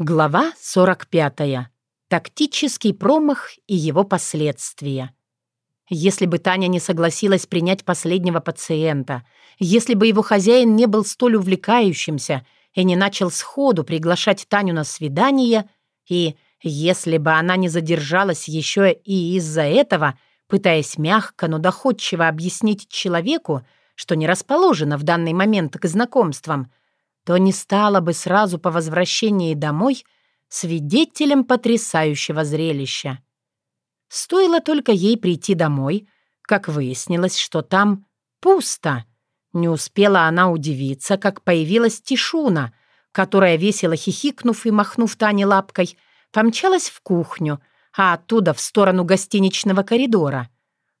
Глава 45. Тактический промах и его последствия. Если бы Таня не согласилась принять последнего пациента, если бы его хозяин не был столь увлекающимся и не начал сходу приглашать Таню на свидание, и если бы она не задержалась еще и из-за этого, пытаясь мягко, но доходчиво объяснить человеку, что не расположена в данный момент к знакомствам, то не стала бы сразу по возвращении домой свидетелем потрясающего зрелища. Стоило только ей прийти домой, как выяснилось, что там пусто. Не успела она удивиться, как появилась Тишуна, которая, весело хихикнув и махнув Тане лапкой, помчалась в кухню, а оттуда в сторону гостиничного коридора.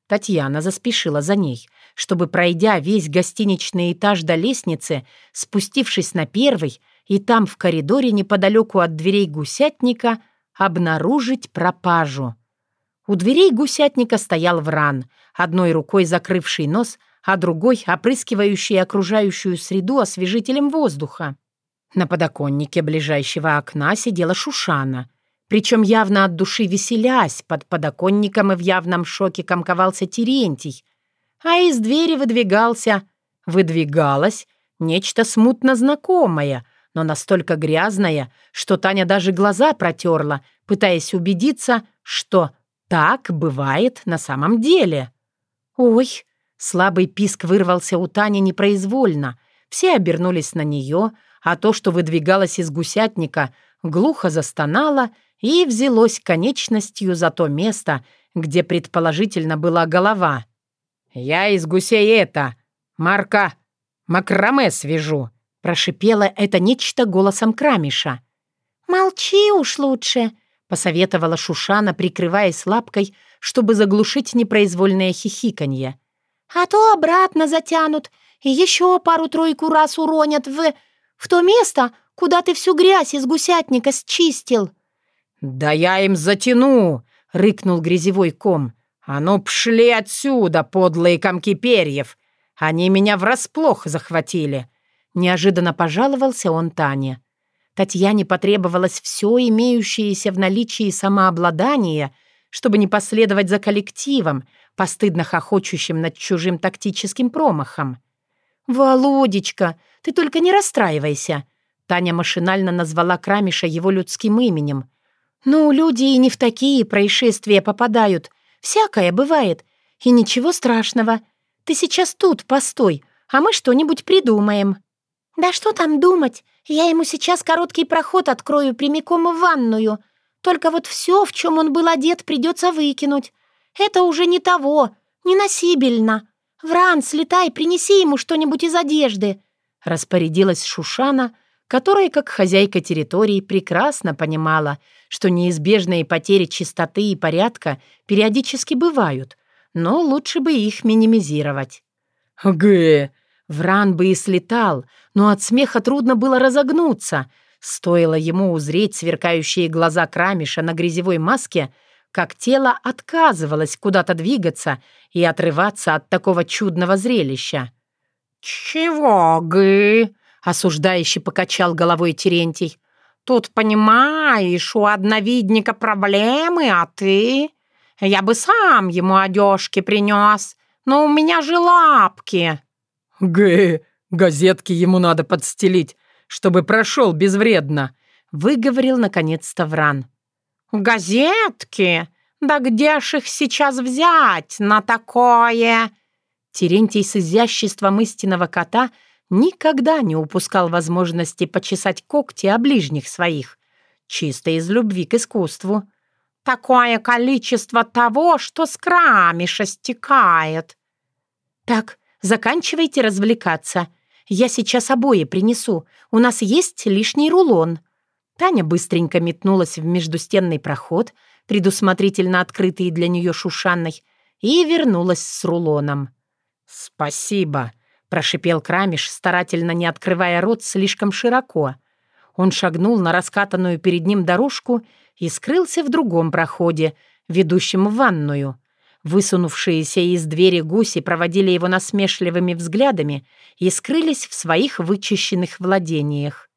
Татьяна заспешила за ней, чтобы, пройдя весь гостиничный этаж до лестницы, спустившись на первый и там в коридоре неподалеку от дверей гусятника, обнаружить пропажу. У дверей гусятника стоял Вран, одной рукой закрывший нос, а другой опрыскивающий окружающую среду освежителем воздуха. На подоконнике ближайшего окна сидела Шушана, причем явно от души веселясь, под подоконником и в явном шоке комковался Терентий, а из двери выдвигался, выдвигалось нечто смутно знакомое, но настолько грязное, что Таня даже глаза протерла, пытаясь убедиться, что так бывает на самом деле. «Ой!» — слабый писк вырвался у Тани непроизвольно. Все обернулись на нее, а то, что выдвигалось из гусятника, глухо застонало и взялось конечностью за то место, где предположительно была голова. «Я из гусей это, Марка, макраме свяжу», — прошипело это нечто голосом Крамиша. «Молчи уж лучше», — посоветовала Шушана, прикрываясь лапкой, чтобы заглушить непроизвольное хихиканье. «А то обратно затянут и еще пару-тройку раз уронят в... в то место, куда ты всю грязь из гусятника счистил». «Да я им затяну!» — рыкнул грязевой ком. «А ну, пшли отсюда, подлые комки перьев! Они меня врасплох захватили!» Неожиданно пожаловался он Тане. Татьяне потребовалось все имеющееся в наличии самообладание, чтобы не последовать за коллективом, постыдно хохочущим над чужим тактическим промахом. «Володечка, ты только не расстраивайся!» Таня машинально назвала Крамиша его людским именем. «Ну, люди и не в такие происшествия попадают. Всякое бывает. И ничего страшного. Ты сейчас тут постой, а мы что-нибудь придумаем». «Да что там думать? Я ему сейчас короткий проход открою прямиком в ванную. Только вот все, в чем он был одет, придется выкинуть. Это уже не того, неносибельно. Вран, слетай, принеси ему что-нибудь из одежды», — распорядилась Шушана, которая, как хозяйка территории, прекрасно понимала, что неизбежные потери чистоты и порядка периодически бывают, но лучше бы их минимизировать. «Гэ!» Вран бы и слетал, но от смеха трудно было разогнуться. Стоило ему узреть сверкающие глаза Крамиша на грязевой маске, как тело отказывалось куда-то двигаться и отрываться от такого чудного зрелища. «Чего, гы?» — осуждающе покачал головой Терентий. Тут, понимаешь, у одновидника проблемы, а ты... Я бы сам ему одежки принес, но у меня же лапки». «Гэ, газетки ему надо подстелить, чтобы прошел безвредно», — выговорил наконец-то Вран. «Газетки? Да где ж их сейчас взять на такое?» Терентий с изяществом истинного кота — никогда не упускал возможности почесать когти о ближних своих, чисто из любви к искусству. «Такое количество того, что с крамиша стекает!» «Так, заканчивайте развлекаться. Я сейчас обои принесу. У нас есть лишний рулон». Таня быстренько метнулась в междустенный проход, предусмотрительно открытый для нее Шушанной, и вернулась с рулоном. «Спасибо», прошипел Крамиш, старательно не открывая рот слишком широко. Он шагнул на раскатанную перед ним дорожку и скрылся в другом проходе, ведущем в ванную. Высунувшиеся из двери гуси проводили его насмешливыми взглядами и скрылись в своих вычищенных владениях.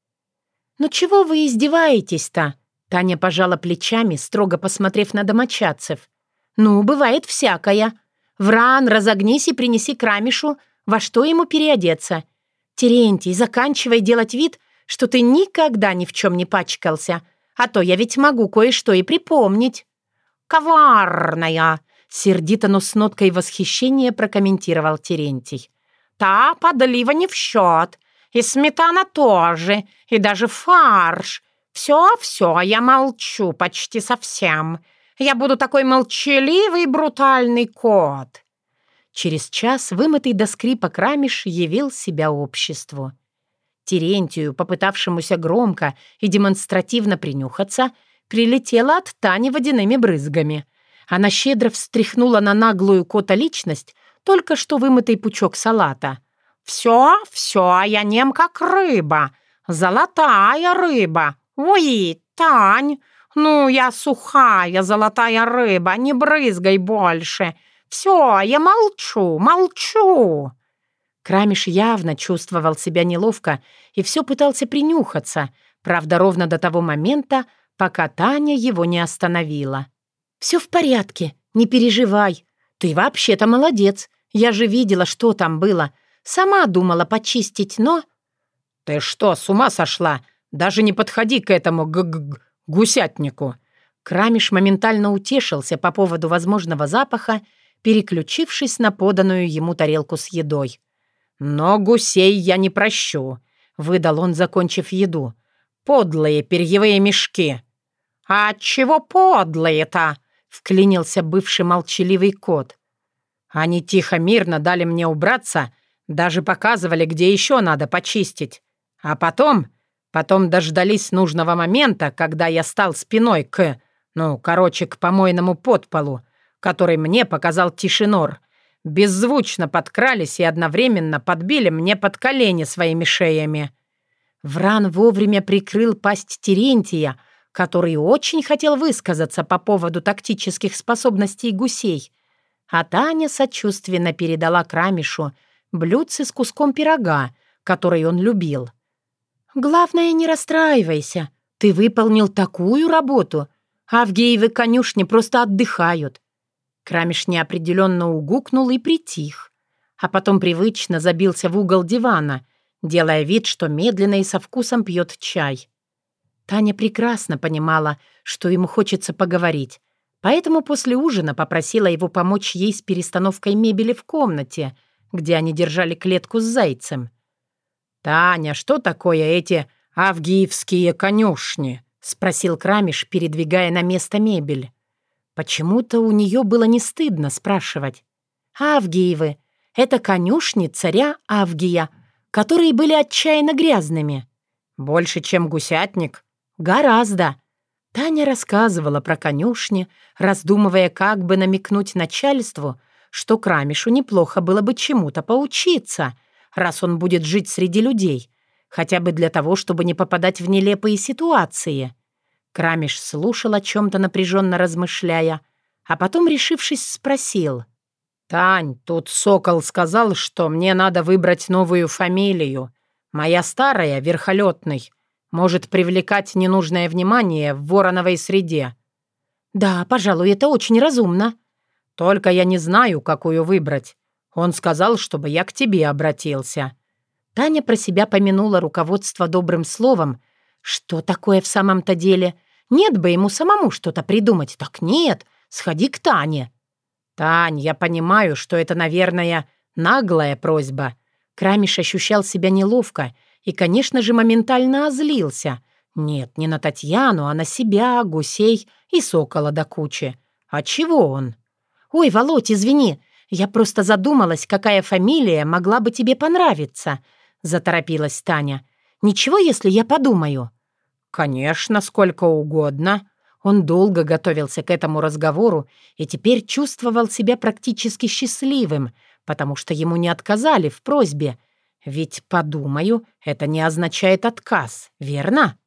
«Ну чего вы издеваетесь-то?» Таня пожала плечами, строго посмотрев на домочадцев. «Ну, бывает всякое. Вран, разогнись и принеси крамишу, во что ему переодеться. Терентий, заканчивай делать вид, что ты никогда ни в чем не пачкался, а то я ведь могу кое-что и припомнить». «Коварная!» — сердито, но с ноткой восхищения прокомментировал Терентий. «Та подлива не в счет, и сметана тоже, и даже фарш. Все-все, я молчу почти совсем. Я буду такой молчаливый брутальный кот». Через час вымытый до скрипа крамиш явил себя обществу. Терентию, попытавшемуся громко и демонстративно принюхаться, прилетела от Тани водяными брызгами. Она щедро встряхнула на наглую кота личность только что вымытый пучок салата. «Все, все, я нем как рыба. Золотая рыба. Ой, Тань, ну я сухая золотая рыба, не брызгай больше. Все, я молчу, молчу». Крамиш явно чувствовал себя неловко и все пытался принюхаться, правда, ровно до того момента, пока Таня его не остановила. «Все в порядке, не переживай. Ты вообще-то молодец. Я же видела, что там было. Сама думала почистить, но...» «Ты что, с ума сошла? Даже не подходи к этому г -г гусятнику!» Крамиш моментально утешился по поводу возможного запаха, переключившись на поданную ему тарелку с едой. «Но гусей я не прощу», — выдал он, закончив еду. «Подлые перьевые мешки». «А чего подлые-то?» — вклинился бывший молчаливый кот. «Они тихо-мирно дали мне убраться, даже показывали, где еще надо почистить. А потом, потом дождались нужного момента, когда я стал спиной к, ну, короче, к помойному подполу, который мне показал Тишинор беззвучно подкрались и одновременно подбили мне под колени своими шеями. Вран вовремя прикрыл пасть Терентия, который очень хотел высказаться по поводу тактических способностей гусей. А Таня сочувственно передала Крамишу блюдце с куском пирога, который он любил. «Главное, не расстраивайся. Ты выполнил такую работу. Авгеевы конюшни просто отдыхают. Крамиш неопределенно угукнул и притих, а потом привычно забился в угол дивана, делая вид, что медленно и со вкусом пьет чай. Таня прекрасно понимала, что ему хочется поговорить, поэтому после ужина попросила его помочь ей с перестановкой мебели в комнате, где они держали клетку с зайцем. «Таня, что такое эти авгиевские конюшни?» — спросил Крамиш, передвигая на место мебель. Почему-то у нее было не стыдно спрашивать. «Авгиевы — это конюшни царя Авгия, которые были отчаянно грязными». «Больше, чем гусятник?» «Гораздо». Таня рассказывала про конюшни, раздумывая, как бы намекнуть начальству, что Крамишу неплохо было бы чему-то поучиться, раз он будет жить среди людей, хотя бы для того, чтобы не попадать в нелепые ситуации. Крамиш слушал о чем-то напряженно размышляя, а потом, решившись, спросил. «Тань, тут Сокол сказал, что мне надо выбрать новую фамилию. Моя старая, Верхолетный, может привлекать ненужное внимание в вороновой среде». «Да, пожалуй, это очень разумно». «Только я не знаю, какую выбрать. Он сказал, чтобы я к тебе обратился». Таня про себя помянула руководство добрым словом что такое в самом-то деле? Нет бы ему самому что-то придумать. Так нет, сходи к Тане. Тань, я понимаю, что это, наверное, наглая просьба. Крамиш ощущал себя неловко и, конечно же, моментально озлился. Нет, не на Татьяну, а на себя, гусей и сокола до кучи. А чего он? «Ой, Володь, извини, я просто задумалась, какая фамилия могла бы тебе понравиться», — заторопилась Таня. Ничего, если я подумаю?» «Конечно, сколько угодно». Он долго готовился к этому разговору и теперь чувствовал себя практически счастливым, потому что ему не отказали в просьбе. Ведь, подумаю, это не означает отказ, верно?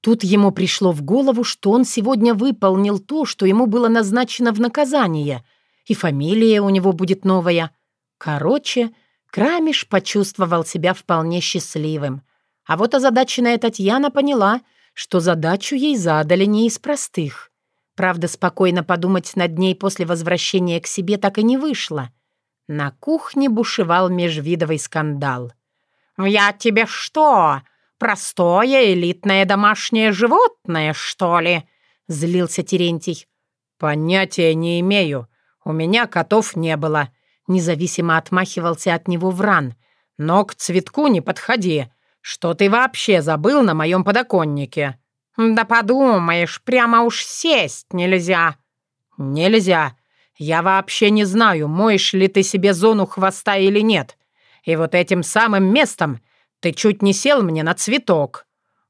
Тут ему пришло в голову, что он сегодня выполнил то, что ему было назначено в наказание, и фамилия у него будет новая. Короче, Крамиш почувствовал себя вполне счастливым — А вот озадаченная Татьяна поняла, что задачу ей задали не из простых. Правда, спокойно подумать над ней после возвращения к себе так и не вышло. На кухне бушевал межвидовый скандал. «Я тебе что, простое элитное домашнее животное, что ли?» — злился Терентий. «Понятия не имею. У меня котов не было». Независимо отмахивался от него Вран. «Но к цветку не подходи. Что ты вообще забыл на моем подоконнике?» «Да подумаешь, прямо уж сесть нельзя». «Нельзя. Я вообще не знаю, моешь ли ты себе зону хвоста или нет. И вот этим самым местом ты чуть не сел мне на цветок».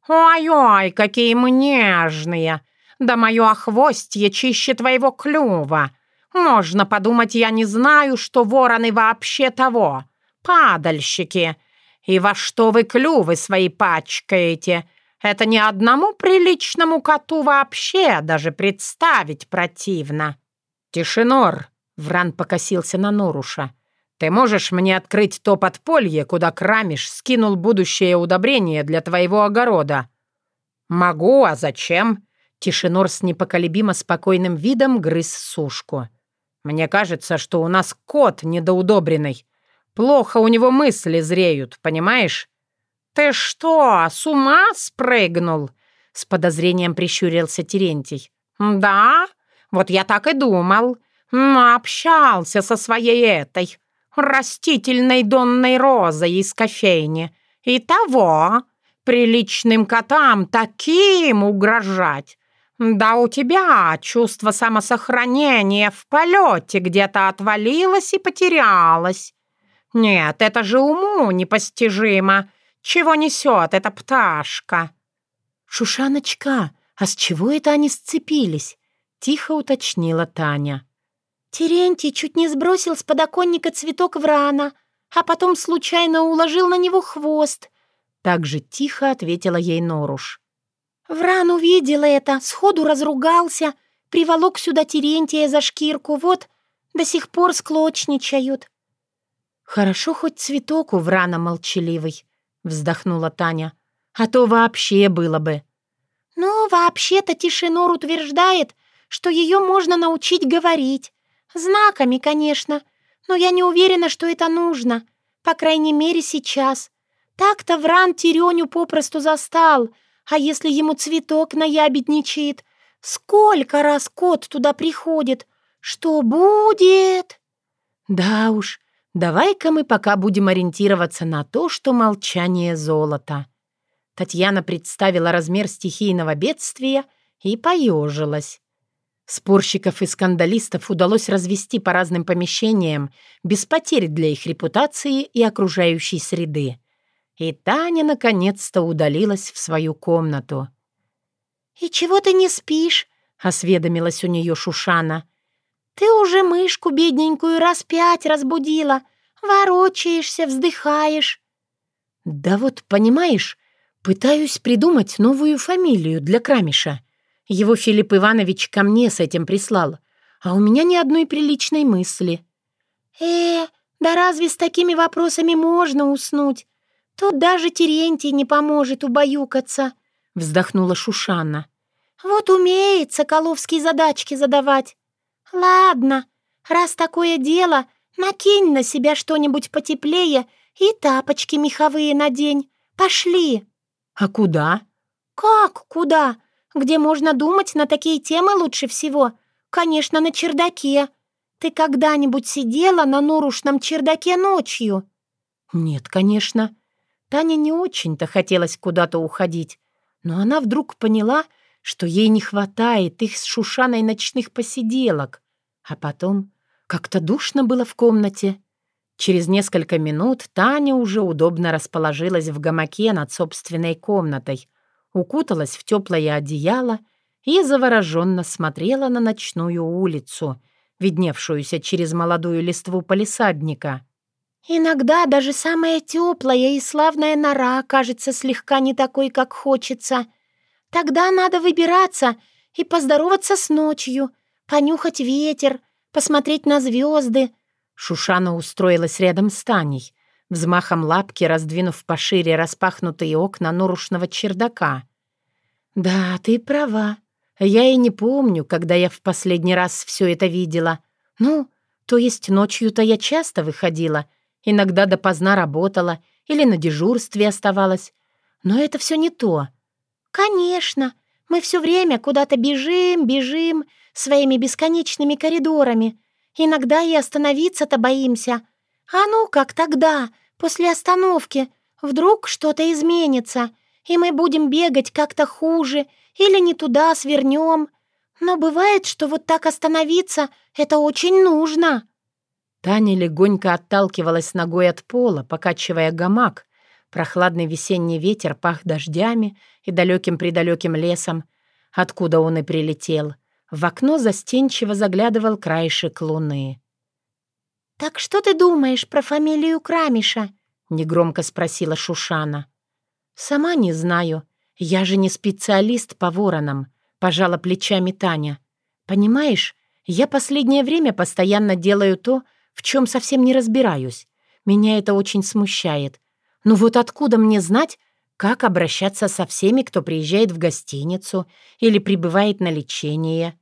«Ой-ой, какие мы нежные! Да мое охвостье чище твоего клюва. Можно подумать, я не знаю, что вороны вообще того. Падальщики. И во что вы клювы свои пачкаете? Это ни одному приличному коту вообще даже представить противно». «Тишинор!» — Вран покосился на Норуша. «Ты можешь мне открыть то подполье, куда Крамиш скинул будущее удобрение для твоего огорода?» «Могу, а зачем?» Тишинор с непоколебимо спокойным видом грыз сушку. «Мне кажется, что у нас кот недоудобренный. Плохо у него мысли зреют, понимаешь?» «Ты что, с ума спрыгнул?» С подозрением прищурился Терентий. «Да? Вот я так и думал. Общался со своей этой растительной донной розой из кофейни. И того, приличным котам таким угрожать. Да у тебя чувство самосохранения в полете где-то отвалилось и потерялось. Нет, это же уму непостижимо. Чего несет эта пташка?» «Шушаночка, а с чего это они сцепились?» Тихо уточнила Таня. Терентий чуть не сбросил с подоконника цветок врана, а потом случайно уложил на него хвост. Так же тихо ответила ей Норуш. Вран увидел это, сходу разругался, приволок сюда Терентия за шкирку, вот до сих пор склочничают. Хорошо хоть цветок у Врана молчаливый, вздохнула Таня. А то вообще было бы. Ну, вообще-то Тишинор утверждает, что ее можно научить говорить. Знаками, конечно, но я не уверена, что это нужно. По крайней мере, сейчас. Так-то Вран Тереню попросту застал, а если ему цветок наябедничает? Сколько раз кот туда приходит? Что будет? Да уж, давай-ка мы пока будем ориентироваться на то, что молчание золота. Татьяна представила размер стихийного бедствия и поежилась. Спорщиков и скандалистов удалось развести по разным помещениям без потерь для их репутации и окружающей среды. И Таня наконец-то удалилась в свою комнату. «И чего ты не спишь?» — осведомилась у нее Шушана. «Ты уже мышку бедненькую раз пять разбудила. Ворочаешься, вздыхаешь». «Да вот, понимаешь, пытаюсь придумать новую фамилию для Крамиша. Его Филипп Иванович ко мне с этим прислал, а у меня ни одной приличной мысли». «Э, да разве с такими вопросами можно уснуть? Тут даже Терентий не поможет убаюкаться», — вздохнула Шушана. «Вот умеет Соколовский задачки задавать. Ладно, раз такое дело, накинь на себя что-нибудь потеплее и тапочки меховые надень. Пошли». «А куда?» «Как куда? Где можно думать на такие темы лучше всего? Конечно, на чердаке. Ты когда-нибудь сидела на норушном чердаке ночью?» «Нет, конечно». Таня не очень-то хотелось куда-то уходить, но она вдруг поняла, что ей не хватает их с Шушаной ночных посиделок. А потом как-то душно было в комнате. Через несколько минут Таня уже удобно расположилась в гамаке над собственной комнатой, укуталась в теплое одеяло и завороженно смотрела на ночную улицу, видневшуюся через молодую листву полисадника. «Иногда даже самая теплая и славная нора кажется слегка не такой, как хочется. Тогда надо выбираться и поздороваться с ночью, понюхать ветер, посмотреть на звезды». Шушана устроилась рядом с Таней, взмахом лапки раздвинув пошире распахнутые окна норушного чердака. «Да, ты права. Я и не помню, когда я в последний раз все это видела. Ну, то есть ночью-то я часто выходила, иногда допоздна работала или на дежурстве оставалась. Но это все не то». «Конечно. Мы все время куда-то бежим, бежим своими бесконечными коридорами. Иногда и остановиться-то боимся. А ну, как тогда, после остановки, вдруг что-то изменится, и мы будем бегать как-то хуже или не туда свернем. Но бывает, что вот так остановиться — это очень нужно». Таня легонько отталкивалась ногой от пола, покачивая гамак. Прохладный весенний ветер пах дождями и далеким-предалеким лесом, откуда он и прилетел. В окно застенчиво заглядывал краешек луны. «Так что ты думаешь про фамилию Крамиша?» — негромко спросила Шушана. «Сама не знаю. Я же не специалист по воронам», — пожала плечами Таня. «Понимаешь, я последнее время постоянно делаю то, в чем совсем не разбираюсь. Меня это очень смущает. Ну вот откуда мне знать, как обращаться со всеми, кто приезжает в гостиницу или прибывает на лечение.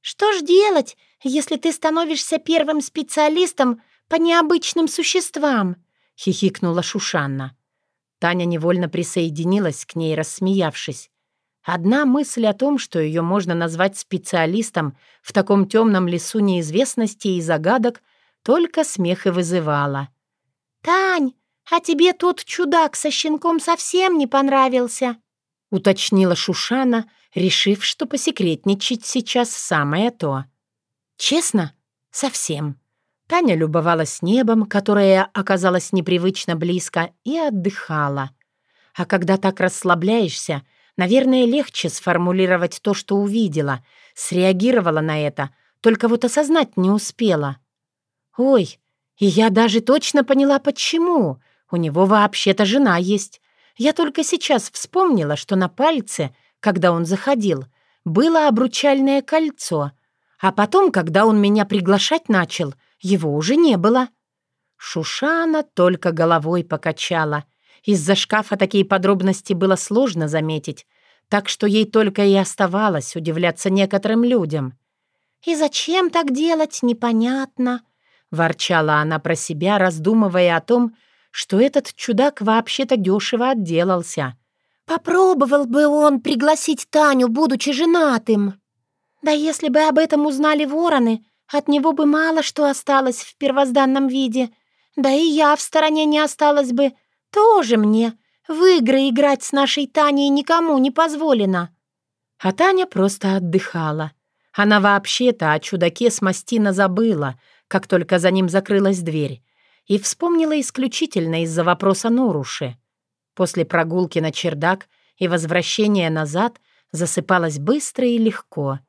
«Что ж делать, если ты становишься первым специалистом по необычным существам?» — хихикнула Шушанна. Таня невольно присоединилась к ней, рассмеявшись. Одна мысль о том, что ее можно назвать специалистом в таком темном лесу неизвестности и загадок, только смех и вызывала. «Тань, «А тебе тот чудак со щенком совсем не понравился», — уточнила Шушана, решив, что посекретничать сейчас самое то. «Честно? Совсем». Таня любовалась небом, которое оказалось непривычно близко, и отдыхала. А когда так расслабляешься, наверное, легче сформулировать то, что увидела, среагировала на это, только вот осознать не успела. «Ой, и я даже точно поняла, почему», у него вообще-то жена есть. Я только сейчас вспомнила, что на пальце, когда он заходил, было обручальное кольцо, а потом, когда он меня приглашать начал, его уже не было. Шушана только головой покачала. Из-за шкафа такие подробности было сложно заметить, так что ей только и оставалось удивляться некоторым людям. «И зачем так делать, непонятно», — ворчала она про себя, раздумывая о том, что этот чудак вообще-то дешево отделался. Попробовал бы он пригласить Таню, будучи женатым. Да если бы об этом узнали вороны, от него бы мало что осталось в первозданном виде. Да и я в стороне не осталась бы. Тоже мне. В игры играть с нашей Таней никому не позволено. А Таня просто отдыхала. Она вообще-то о чудаке с мастина забыла, как только за ним закрылась дверь и вспомнила исключительно из-за вопроса Норуши. После прогулки на чердак и возвращения назад засыпалась быстро и легко.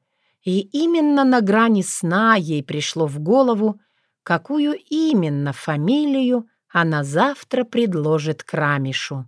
И именно на грани сна ей пришло в голову, какую именно фамилию она завтра предложит Крамишу.